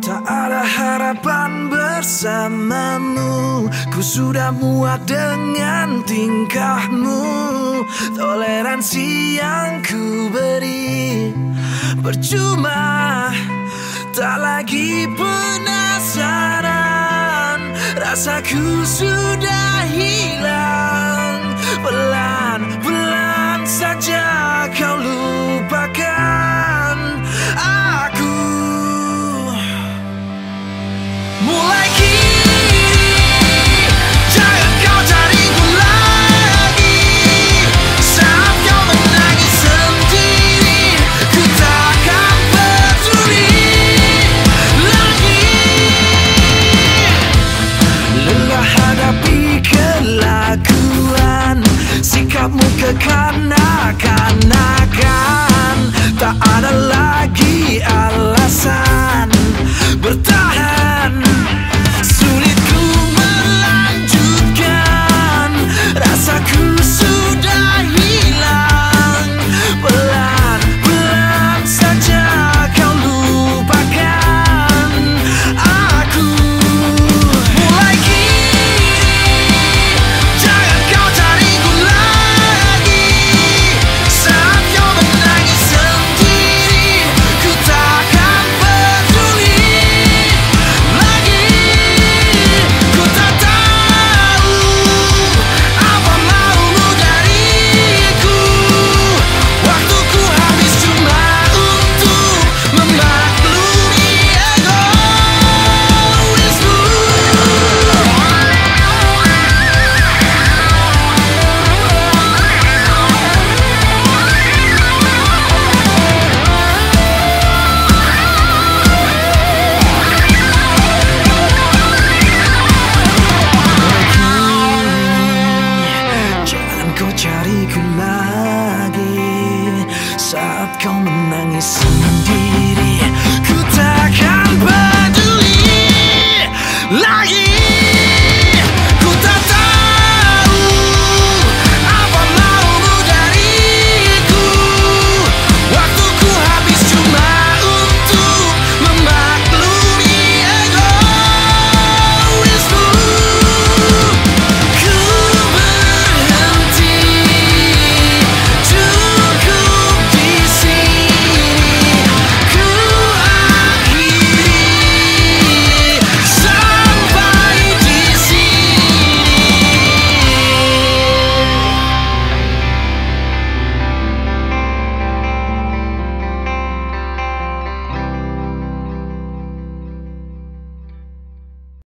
Tak ada harapan bersamamu. Ku sudah muak dengan tingkahmu. Toleransi yang ku beri Percuma. Tak lagi penasaran. Rasaku sudah hilang. Pelan baikku lagi Saat kau menangis sendiri.